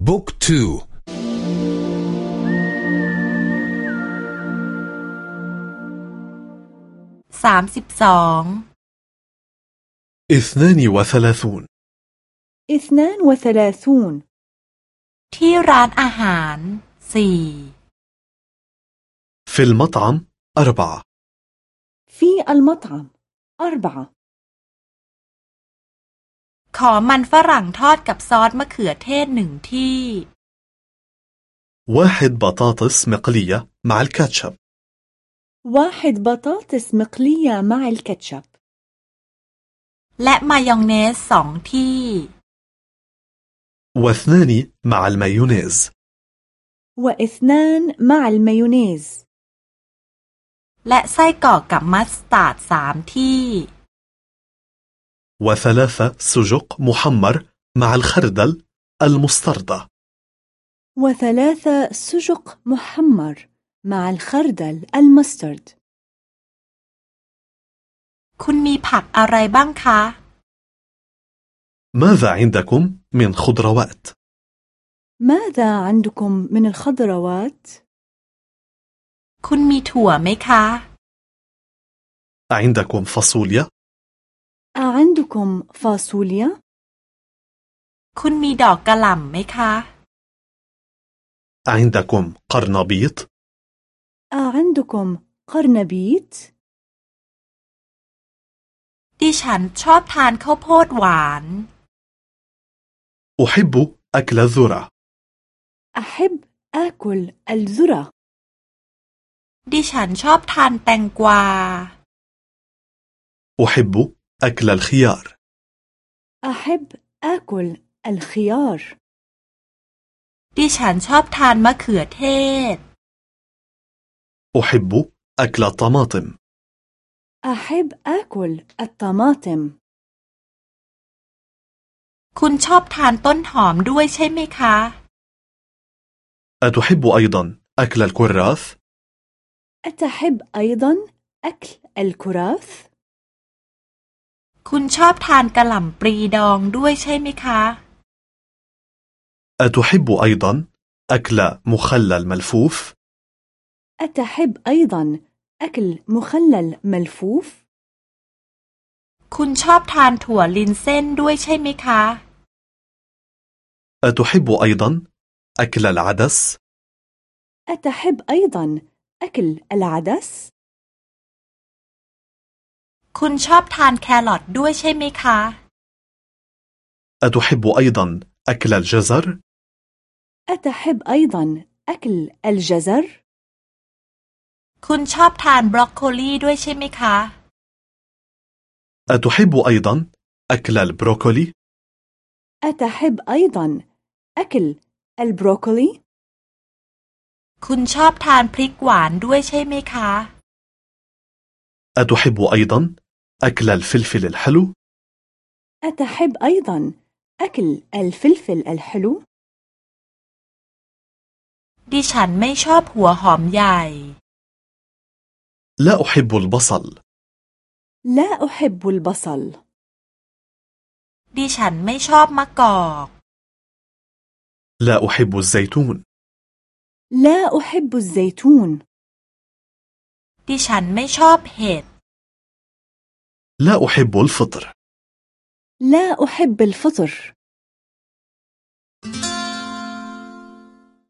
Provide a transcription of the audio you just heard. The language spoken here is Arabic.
book two. اثنان وثلاثون. اثنان وثلاثون. ที่ร้านอาหารสี่ في المطعم أربعة. في المطعم أربعة. ขอมันฝรั่งทอดกับซอสมะเขือเทศหนึ่งที่ واحد بطاطس مقلية مع الكاتشب واحد بطاطس مقلية مع الكاتشب และมายองเนสสองที่ واثنان مع المايونيز واثنان مع المايونيز และไส้กรอกกับมัสตาร์ดสามที่ وثلاثة سجق محمر مع الخردل المستردة وثلاثة سجق محمر مع الخردل المسترد คุณมีผักอะไรบ้างคะ ماذا عندكم من خضروات؟ ماذا عندكم من الخضروات؟ คุณมีถั่วไหมคะ عندكم فاصوليا؟ أعندكم فاصوليا؟ คุณมีดอกกระหล่ำไหมคะ عندكم قرنبيط؟ أعندكم قرنبيط؟ ดิฉันชอบทานข้าวโพดหวาน أحب أكل الذرة أحب آكل الذرة ดิฉันชอบทานแตงกวา أحب أكل الخيار أحب آكل الخيار ดิฉันชอบทานมะเขือเทศ أحب أكل الطماطم أحب آكل الطماطم คุณชอบทานต้นหอมด้วยใช่ไหมคะ أتحب أيضا أكل الكراث؟ أتحب أيضا أكل الكراث؟ คุณชอบทานกระหล่ำปลีดองด้วยใช่ไหมคะ أتحب أيضا أكل مخلل ملفوف؟ أتحب أيضا أكل مخلل ملفوف؟ คุณชอบทานถั่วลินเส้นด้วยใช่ไหมคะ أتحب أيضا أكل العدس؟ أتحب أيضا أكل العدس؟ คุณชอบทานแครอทด้วยใช่ไหมคะ أتحب أيضا أكل الجزر؟ أتحب أيضا أكل الجزر؟ คุณชอบทานบรอกโคลีด้วยใช่ไหมคะ أتحب أيضا أكل البروكولي؟ أتحب أيضا أكل البروكولي؟ คุณชอบทานพริกหวานด้วยใช่ไหมคะ أتحب أيضا أكل الفلفل الحلو؟ أتحب أيضا أكل الفلفل الحلو؟ ดิฉันไม่ชอบหัวหอมใหญ่ لا أحب البصل لا أحب البصل ดิฉันไม่ชอบมะกอก لا أحب الزيتون لا أحب الزيتون ดิฉันไม่ชอบเห็ด لا أحب الفطر. لا أحب الفطر.